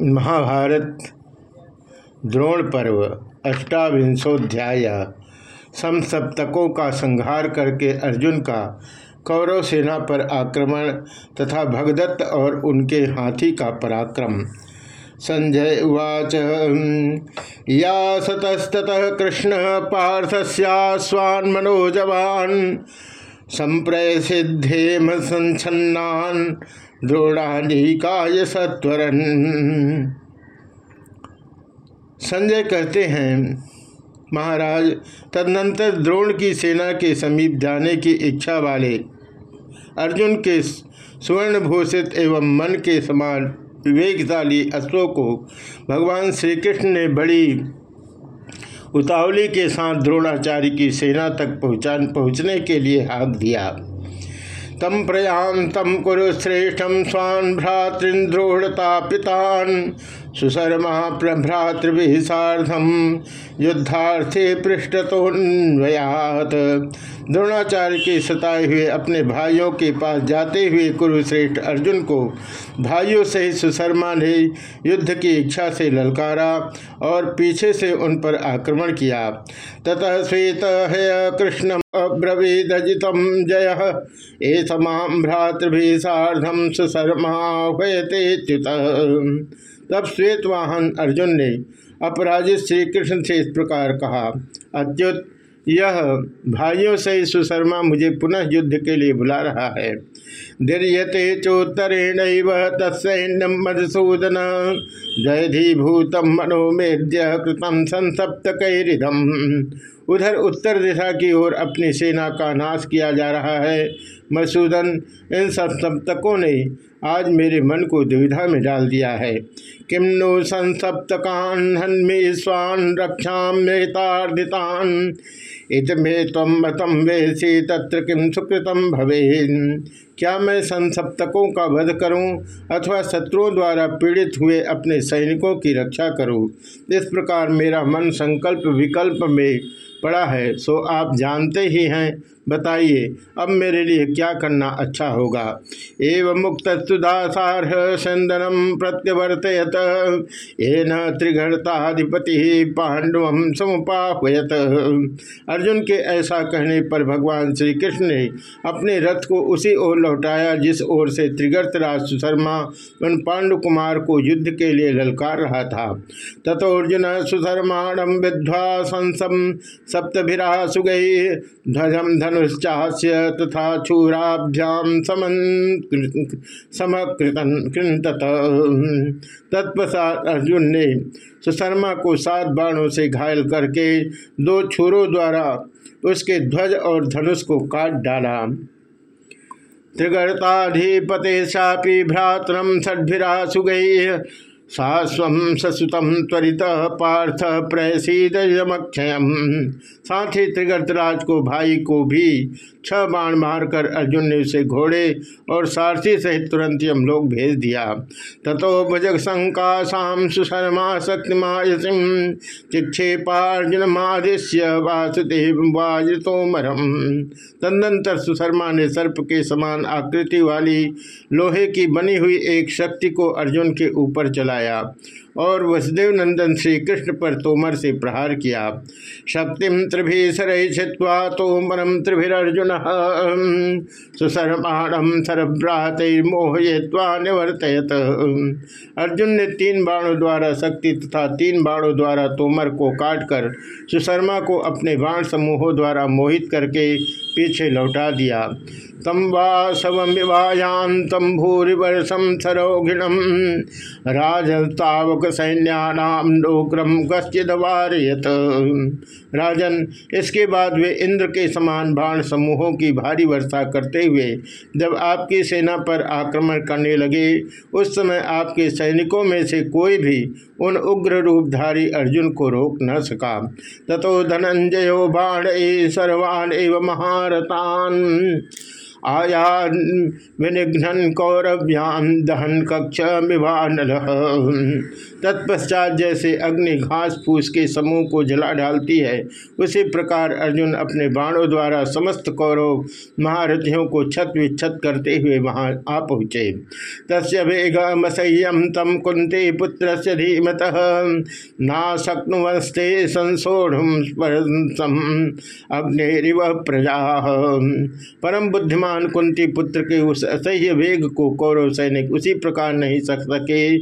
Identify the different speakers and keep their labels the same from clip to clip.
Speaker 1: महाभारत, द्रोण पर्व, अष्टाविंशोध्याय, समसप्तकों का संहार करके अर्जुन का कौरव सेना पर आक्रमण तथा भगदत्त और उनके हाथी का पराक्रम। संजय उवाच या सतस्तः कृष्ण पार्थस्यास्वान् मनोजवान् संप्रसिद्धेम संछन्नान् द्रोणानिकाय सत्वरन संजय कहते हैं, महाराज, तदनंतर द्रोण की सेना के समीप जाने की इच्छा वाले अर्जुन के स्वर्ण भूषित एवं मन के समान विवेकशाली अश्वों को भगवान श्री कृष्ण ने बड़ी उतावली के साथ द्रोणाचार्य की सेना तक पहुँचा पहुँचने के लिए हाँक दिया। तम प्रयाम तम कुरुश्रेष्ठम स्वान् भ्रातृद्रोहता पितान। सुशर्मा प्रभ्रातृभि साधम युद्धार्थे पृष्ठतोन्वयात द्रोणाचार्य के सताए हुए अपने भाइयों के पास जाते हुए कुरुश्रेष्ठ अर्जुन को भाइयों सहित सुशर्मा ने युद्ध की इच्छा से ललकारा और पीछे से उन पर आक्रमण किया। ततः श्वेत है कृष्ण अब्रवीदजित जय। ए समाम भ्रातृभि साधम सुशर्मा तब श्वेतवाहन अर्जुन ने अपराजित श्री कृष्ण से इस प्रकार कहा अत्युत यह भाइयों से सुशर्मा मुझे पुनः युद्ध के लिए बुला रहा है। दीर्यते चोत्तरेण तत्सैन्यम मधुसूदन। जयधीभूतम मनोमेद्य कृतम संसप्त कैरिदम उधर उत्तर दिशा की ओर अपनी सेना का नाश किया जा रहा है। मसूदन इन सब सप्तकों ने आज मेरे मन को दुविधा में डाल दिया है। किम नो संसप्तकान हन्मे स्वान रक्षा मेतार्दितान इत में तम मतम वेसी तत्र किम सुकृतम भवे क्या मैं संसप्तकों का वध करूँ अथवा शत्रुओं द्वारा पीड़ित हुए अपने सैनिकों की रक्षा करूँ? इस प्रकार मेरा मन संकल्प विकल्प में पड़ा है, सो आप जानते ही हैं। बताइए, अब मेरे लिए क्या करना अच्छा होगा? एवं मुक्त सुदासारह चंदनम प्रत्यवर्तयत। ये न त्रिघर्ताधिपति पांडव समुपाहयत अर्जुन के ऐसा कहने पर भगवान श्री कृष्ण ने अपने रथ को उसी ओर लौटाया, जिस ओर से त्रिगर्तराज सुशर्मा उन पांडु कुमार को युद्ध के लिए ललकार रहा था। तथोर्जुन सुशर्माणम विध्वा संसम सप्तभिरा सुगई ध्वजम धन धनुश्चास्य तथा चूराभ्याम समन समकृतन तत्पश्चात अर्जुन ने सुशर्मा को सात बाणों से घायल करके दो छुरों द्वारा उसके ध्वज और धनुष को काट डाला। त्रिगर्ताधिपते शापी भ्रातरम षड्भिरा सास्व ससुतम त्वरित पार्थ प्रसीदमक्षय साथ ही त्रिगर्तराज को, भाई को भी छह बाण मारकर अर्जुन ने उसे घोड़े और सारथी सहित तुरंत हम लोग भेज दिया। तथो भुजग संकाशाम सुशर्मा शक्तिमायसिम चिक्षेपार्जुन मादिश्य वासुदेव वाजतोमरम तदनंतर सुशर्मा ने सर्प के समान आकृति वाली लोहे की बनी हुई एक शक्ति को अर्जुन के ऊपर चलाया और वसुदेव नंदन श्री कृष्ण पर तोमर से प्रहार किया। शक्ति त्रिभी छिवा तोमरम त्रिभिर्जुन सुसरमाणम सरभ्रात मोहय्वा निवर्तयत। अर्जुन ने तीन बाणों द्वारा शक्ति तथा तीन बाणों द्वारा तोमर को काटकर सुशर्मा को अपने बाण समूहों द्वारा मोहित करके पीछे लौटा दिया। तम वासवमिवायांतम भूरिवर्षम सरोघिणम राजतावक सैन्यानाम डोक्रम गश्चिदवारयत राजन, इसके बाद वे इंद्र के समान बाण समूहों की भारी वर्षा करते हुए जब आपकी सेना पर आक्रमण करने लगे, उस समय आपके सैनिकों में से कोई भी उन उग्र रूपधारी अर्जुन को रोक न सका। तथो धनंजयो बाण सर्वान एवं महारतान। आया विनिघ्न कौरव्याम दहन कक्ष तत्पश्चात जैसे अग्नि घास फूस के समूह को जला डालती है, उसी प्रकार अर्जुन अपने बाणों द्वारा समस्त कौरव महारथियों को छत विच्छत करते हुए वहाँ आ पहुँचे। तस्य वेगमसह्यम तम कुंती पुत्र से धीमत, ना शक्नुवस्ते संसोढ़ परम बुद्धिमान कुंती पुत्र के उस असह्य वेग को कौरव सैनिक उसी प्रकार नहीं सक सके,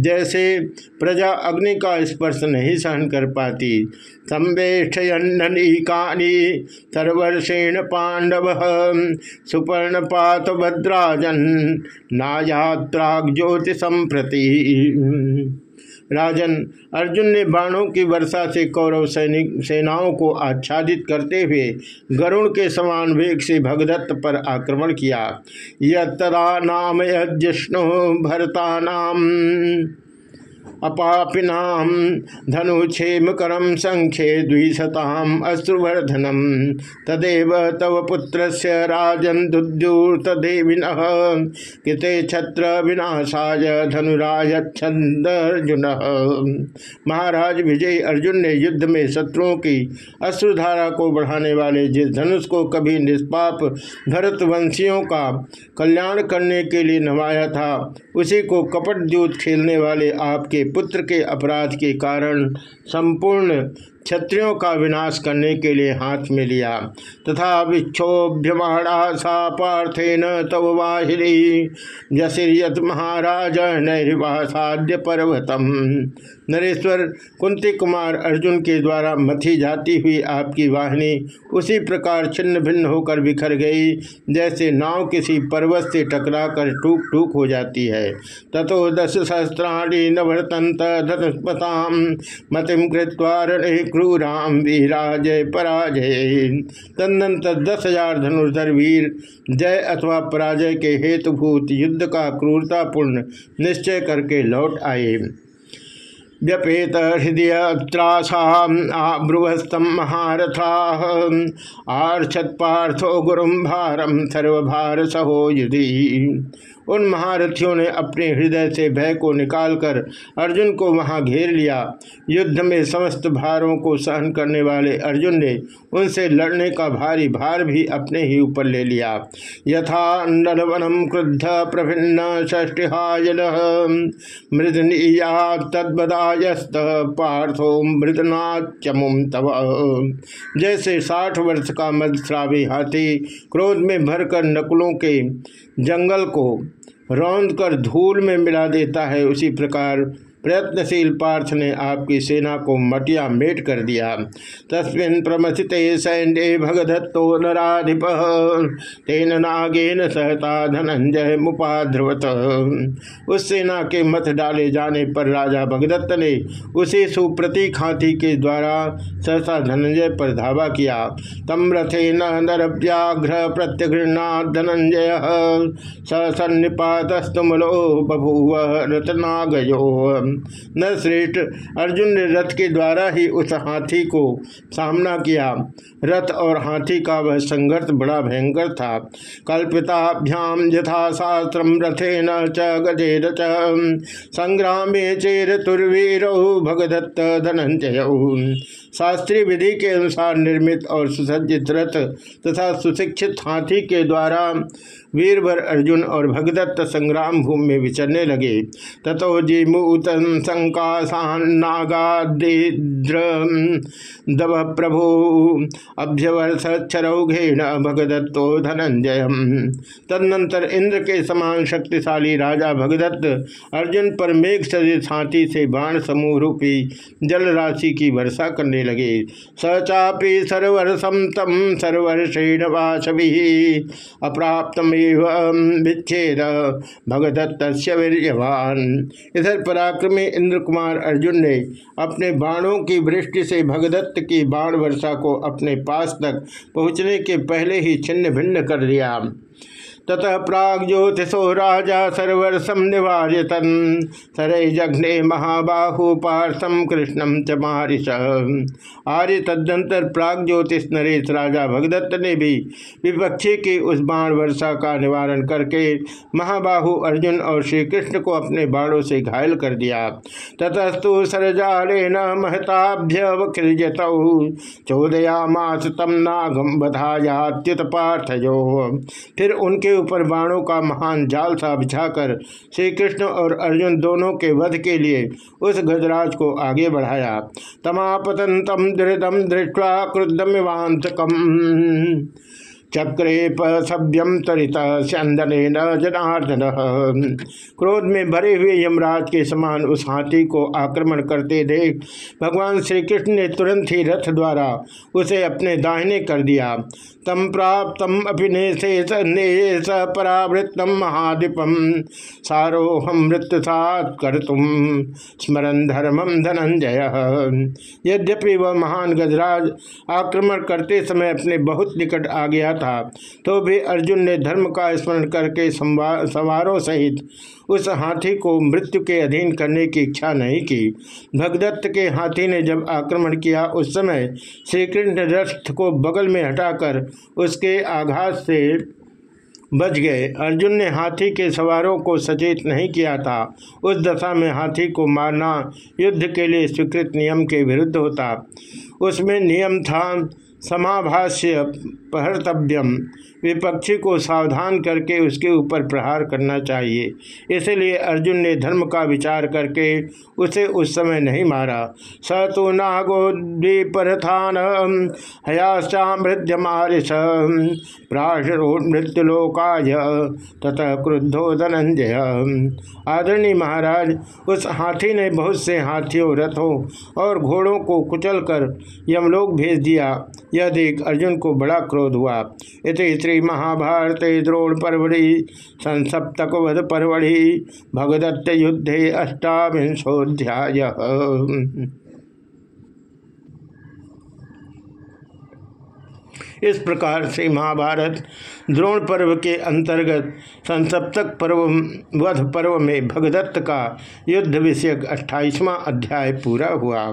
Speaker 1: जैसे प्रजा अग्नि का स्पर्श नहीं सहन कर पाती। संवेष्टयन्ननीकानी सर्वर्षेण पांडव सुपर्ण पात भद्राजन नायात्राग ज्योति संप्रति राजन, अर्जुन ने बाणों की वर्षा से कौरव सैनिक, सेनाओं को आच्छादित करते हुए गरुण के समान वेग से भगदत्त पर आक्रमण किया। यदा नाम यज्ञ भरता नाम अपापिनाम धनुक्षेमकरम संख्ये द्विशताम अश्रुवर्धनम। तदेव तव पुत्र से राजन दुद्यूर्तदेविन कृते छत्र विनाशाय धनुराज अर्जुन महाराज विजय अर्जुन ने युद्ध में शत्रुओं की अश्रुधारा को बढ़ाने वाले जिस धनुष को कभी निष्पाप भरतवंशियों का कल्याण करने के लिए नवाया था, उसी को कपट दूत खेलने वाले आपके पुत्र के अपराध के कारण संपूर्ण क्षत्रियों का विनाश करने के लिए हाथ में लिया, तथा विक्षोभ्यमाणा सा पार्थेन तव वाहिरी जसियत महाराज नैरिवासाद्य पर्वतम। नरेश्वर कुंती कुमार अर्जुन के द्वारा मथी जाती हुई आपकी वाहिनी उसी प्रकार छिन्न भिन्न होकर बिखर गई, जैसे नाव किसी पर्वत से टकरा कर टूक टूक हो जाती है। तथो दस सहस्राणी नवरतंत धनुष्पताम मतिम कृत्वा क्रूराम वीराजय पराजय। तदनंतर दस हज़ार धनुर्धर वीर जय अथवा पराजय के हेतुभूत युद्ध का क्रूरतापूर्ण निश्चय करके लौट आए। व्यपेत हृदय त्रासा ब्रुवस्तम महारथा। आर्छत पार्थो गुरुम भारम सर्वभार सहो युधि। उन महारथियों ने अपने हृदय से भय को निकालकर अर्जुन को वहाँ घेर लिया। युद्ध में समस्त भारों को सहन करने वाले अर्जुन ने उनसे लड़ने का भारी भार भी अपने ही ऊपर ले लिया। यथा नलवनम क्रुद्ध प्रभिन्न षष्टिहायल मृदनीया तद्बदायस्त पार्थो मृदनाचमुम तव। जैसे साठ वर्ष का मदश्रावी हाथी क्रोध में भरकर नकुलों के जंगल को रौंद कर धूल में मिला देता है उसी प्रकार प्रयत्नशील पार्थ ने आपकी सेना को मटिया मेट कर दिया। तस्मिन प्रमथित सैन्य भगदत्तो नाधिप तेन नागेन सहता धनंजय मुपाध्रवत। उस सेना के मत डाले जाने पर राजा भगदत्त ने उसी सुप्रतीक हाथी के द्वारा सहसा धनंजय पर धावा किया। तम रथे नर व्याघ्र प्रत्यघृणा धनंजय। सन्निपातस्तुमलो बभूव रतनागयो। नरश्रेष्ठ अर्जुन ने रथ के द्वारा ही उस हाथी को सामना किया। रथ और हाथी का वह संघर्ष बड़ा भयंकर था। कल्पिताभ्याम यथाशास्त्र रथे न च। गजेर संग्रामे चेर तुर्वीर भगदत्त धनंजय शास्त्रीय विधि के अनुसार निर्मित और सुसज्जित रथ तथा सुशिक्षित हाथी के द्वारा वीरभर अर्जुन और भगदत्त संग्राम भूमि में विचरने लगे। तथो जीमूत संकाशान्नागाद्र दव प्रभु अभ्यवर्षरौघेण भगदत्तो धनंजय तदनंतर इंद्र के समान शक्तिशाली राजा भगदत्त अर्जुन पर मेघ सदित हाथी से बाण समूह रूपी जल राशि की वर्षा करने लगे। सचापी सर्वर्षम तम सर्वर्षेण वाशवि अप्राप्तम विच्छेद। भगदत्त वीर्यवान। इधर पराक्रमी इंद्र कुमार अर्जुन ने अपने बाणों की वृष्टि से भगदत्त की बाण वर्षा को अपने पास तक पहुँचने के पहले ही छिन्न भिन्न कर दिया। ततः प्राग ज्योतिषो राजा सर्वर्षम निवार्यतन सरे जघ्ने महाबाहु पार्थम कृष्णम च मारिश आर्य तदंतर प्राग ज्योतिष नरेश राजा भगदत्त ने भी विपक्षी की उस बाण वर्षा का निवारण करके महाबाहु अर्जुन और श्री कृष्ण को अपने बाणों से घायल कर दिया। ततस्तु सरजाले न महताभ्यवकृजत चौदयामास तम नागम बधायात्युत पार्थयो फिर उनके ऊपर बाणों का महान जाल सा बिछाकर श्री कृष्ण और अर्जुन दोनों के वध के लिए उस गजराज को आगे बढ़ाया। तमापतन तम दृढ़ दृष्टवा क्रुद्धमिवांतकम। चक्रे सभ्यम तरित चंदन जनार्दन। क्रोध में भरे हुए यमराज के समान उस हाथी को आक्रमण करते देख भगवान श्री कृष्ण ने तुरंत ही रथ द्वारा उसे अपने दाहिने कर दिया। तम प्राप्त अभिनेश परावृतम महादीपम। सारोहम मृत्यु सात कर तुम। स्मरण धर्मम धनंजय। यद्यपि वह महान गजराज आक्रमण करते समय अपने बहुत निकट आ गया था। तो भी अर्जुन ने धर्म का स्मरण करके सवारों सहित उस हाथी को मृत्यु के अधीन करने की इच्छा नहीं की। भगदत्त के हाथी ने जब आक्रमण किया, उस समय श्रीकृष्ण रथ को बगल में हटाकर उसके आघात से बच गए। अर्जुन ने हाथी के सवारों को सचेत नहीं किया था। उस दशा में हाथी को मारना युद्ध के लिए स्वीकृत नियम के विरुद्ध होता। उसमें नियम था, समाभाष्य पहर्तव्यम विपक्षी को सावधान करके उसके ऊपर प्रहार करना चाहिए। इसलिए अर्जुन ने धर्म का विचार करके उसे उस समय नहीं मारा। स तो नागोदीपरथान हयाश्चामृत्यमारिश प्राशरोमृत्युलोकाय ततः क्रुद्धो धनंजय आदरणीय महाराज, उस हाथी ने बहुत से हाथियों, रथों और घोड़ों को कुचलकर यमलोक भेज दिया। यह देख अर्जुन को बड़ा क्रोध हुआ इति श्री महाभारत द्रोण परवड़ी संसप्तक परवड़ी भगदत्त युद्धे अष्टाविंशोध्याय इस प्रकार से महाभारत द्रोण पर्व के अंतर्गत संसप्तक पर्व वध पर्व में भगदत्त का युद्ध विषयक अट्ठाईसवां अध्याय पूरा हुआ।